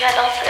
永远到此